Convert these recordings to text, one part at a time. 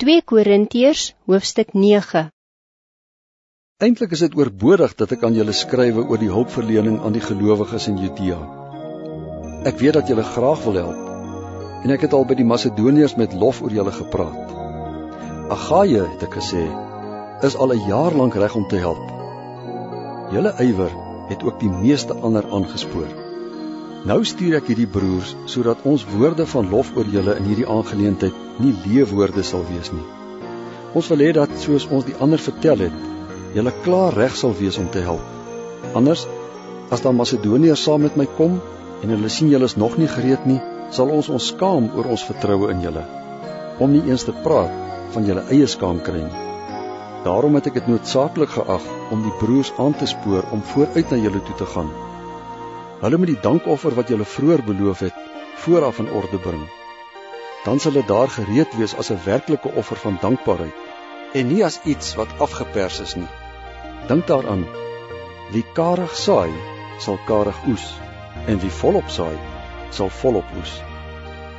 2 Korintiërs hoofstuk 9 Eintlik is dit oorbodig dat ek aan julle skrywe oor die hulpverlening aan die gelowiges in Judea. Ek weet dat julle graag wil help en ek het al by die Macedoniërs met lof oor julle gepraat. Agaia het ek gesê is al 'n jaar lank reg om te help. Julle ywer het ook die meeste ander aangespoor. Nou stuur ek hierdie broers sodat ons woorde van lof oor julle in hierdie aangeleentheid nie leeuwoorde sal wees nie. Ons wil hê dat soos ons die ander vertel het, julle klaar reg sal wees om te help. Anders as dan Macedoniërs saam met my kom en hulle sien julle is nog nie gereed nie, sal ons ons skaam oor ons vertroue in julle om nie eens te praat van julle eie skaamkry nie. Daarom het ek dit noodsaaklik geag om die broers aan te spoor om vooruit na julle toe te gaan Hulle moet die dankoffer wat julle vroeër beloof het, vooraf in orde bring. Dan sal dit daar gereed wees as 'n werklike offer van dankbaarheid en nie as iets wat afgepers is nie. Dink daaraan: wie karig saai, sal karig oes, en wie volop saai, sal volop oes.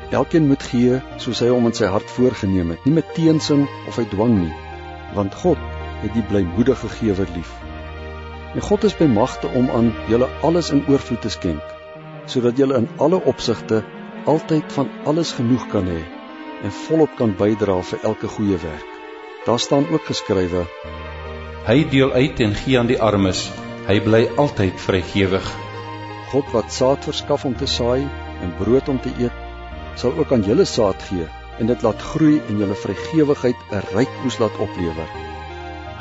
Elkeen moet gee soos hy hom in sy hart voorgenem het, nie met teensing of uit dwang nie, want God het die blymoedige gewer lief. En God is by magte om aan julle alles in oorvloed te skenk, sodat julle in alle opsigte altyd van alles genoeg kan hê en volop kan bydra vir elke goeie werk. Daar staan ook geskrywe: Hy deel uit en gee aan die armes. Hy bly altyd vrygewig. God wat saad verskaf om te saai en brood om te eet, sal ook aan julle saad gee en dit laat groei en julle vrygewigheid 'n ryk oes laat oplewer.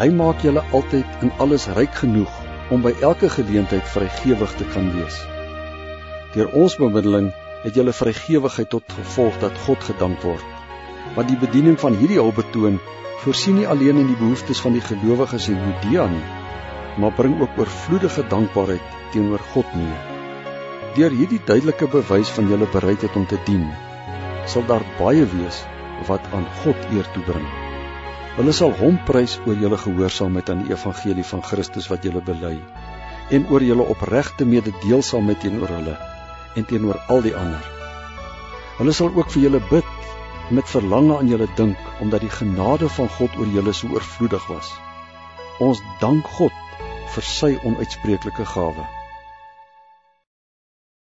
Hy maak julle altyd in alles ryk genoeg om by elke geleentheid vrygewig te kan wees. Deur ons bemiddeling het julle vrygewigheid tot gevolg dat God gedank word. Want die bediening van hierdie hulp betoon voorsien nie alleen in die behoeftes van die gelowiges in Judea nie, maar bring ook oorvloedige dankbaarheid teenoor God mee. Deur hierdie duidelike bewys van julle bereidheid om te dien, sal daar baie wees wat aan God eer toe bring. Hulle sal hom prys oor julle gehoorsaamheid aan die evangelie van Christus wat julle bely en oor julle opregte mededeelsaamheid teenoor hulle en teenoor al die ander. Hulle sal ook vir julle bid met verlange aan julle dink omdat die genade van God oor julle so oorvloedig was. Ons dank God vir sy onuitspreeklike gawe.